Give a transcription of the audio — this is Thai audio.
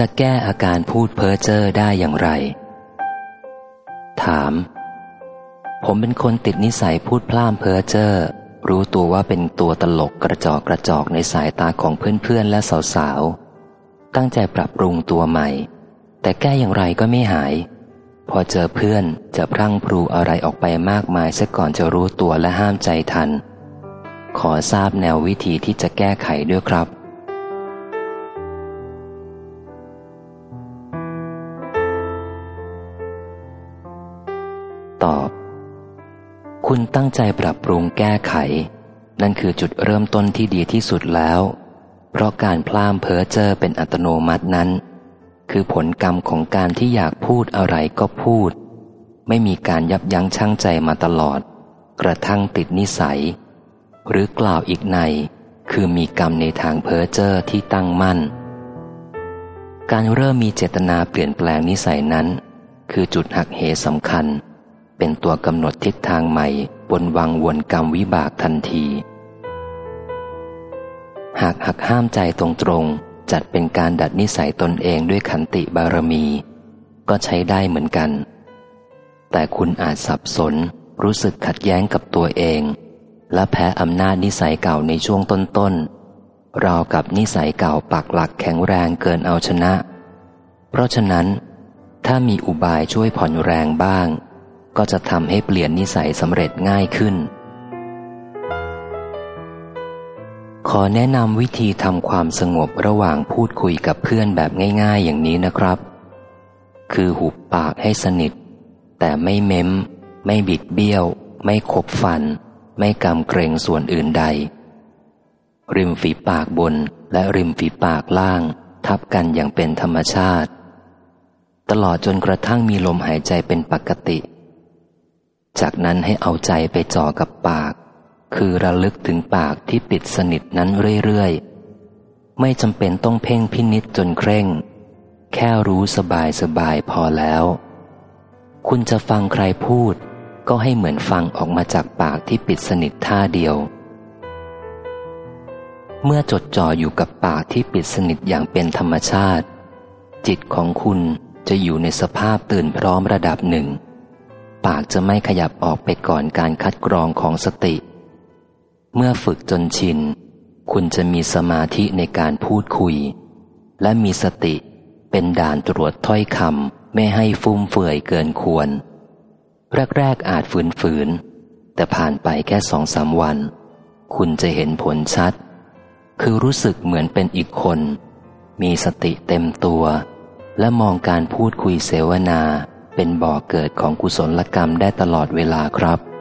จะแก้อาการพูดเพ้อเจ้อได้อย่างไร ถาม ผมเป็นคนติดนิสัยพูดพล่ามเพ้อเจ้อรู้ตัวว่าเป็นตัวตลกกระจอกกระจอกในสายตาของเพื่อนๆและสาวๆ ตั้งใจปรับปรุงตัวใหม่ แต่แก้อย่างไรก็ไม่หาย พอเจอเพื่อนจะพรั่งพรูอะไรออกไปมากมายซะก่อนจะรู้ตัวและห้ามใจทัน ขอทราบแนววิธีที่จะแก้ไขด้วยครับ ตอบ คุณตั้งใจปรับปรุงแก้ไข นั่นคือจุดเริ่มต้นที่ดีที่สุดแล้ว เพราะการพล่ามเพ้อเจอเป็นอัตโนมัตินั้น คือผลกรรมของการที่อยากพูดอะไรก็พูด ไม่มีการยับยั้งชั่งใจมาตลอด กระทั่งติดนิสัย หรือกล่าวอีกใน คือมีกรรมในทางเพ้อเจอที่ตั้งมั่น การเริ่มมีเจตนาเปลี่ยนแปลงนิสัยนั้นคือจุดหักเหสำคัญ เป็นตัวกำหนดทิศทางใหม่บนวังวนกรรมวิบากทันที หากหักห้ามใจตรงๆ จัดเป็นการดัดนิสัยตนเองด้วยขันติบารมี ก็ใช้ได้เหมือนกัน แต่คุณอาจสับสนรู้สึกขัดแย้งกับตัวเอง และแพ้อำนาจนิสัยเก่าในช่วงต้นๆราวกับนิสัยเก่าปักหลักแข็งแรงเกินเอาชนะ เพราะฉะนั้น ถ้ามีอุบายช่วยผ่อนแรงบ้าง ก็จะทำให้เปลี่ยนนิสัยสำเร็จง่ายขึ้น ขอแนะนำวิธีทำความสงบระหว่างพูดคุยกับเพื่อนแบบง่าย ๆ อย่างนี้นะครับ คือหุบปากให้สนิท แต่ไม่เม้ม ไม่บิดเบี้ยว ไม่ขบฟัน ไม่กำเกรงส่วนอื่นใด ริมฝีปากบนและริมฝีปากล่าง ทับกันอย่างเป็นธรรมชาติ ตลอดจนกระทั่งมีลมหายใจเป็นปกติ จากนั้นให้เอาใจไปจ่อกับปาก คือระลึกถึงปากที่ปิดสนิทนั้นเรื่อยๆ ไม่จำเป็นต้องเพ่งพินิษจนเคร่ง แค่รู้สบายสบายพอแล้ว คุณจะฟังใครพูด ก็ให้เหมือนฟังออกมาจากปากที่ปิดสนิทท่าเดียว เมื่อจดจ่ออยู่กับปากที่ปิดสนิทอย่างเป็นธรรมชาติ จิตของคุณจะอยู่ในสภาพตื่นพร้อมระดับหนึ่ง ปากจะไม่ขยับออกไปก่อนการคัดกรองของสติ เมื่อฝึกจนชิน คุณจะมีสมาธิในการพูดคุย และมีสติเป็นด่านตรวจถ้อยคำไม่ให้ฟุ่มเฟือยเกินควร แรกๆอาจฝืนๆแต่ผ่านไปแค่สองสามวัน คุณจะเห็นผลชัด คือรู้สึกเหมือนเป็นอีกคน มีสติเต็มตัว และมองการพูดคุยเสวนา เป็นบ่อเกิดของกุศลกรรมได้ตลอดเวลาครับ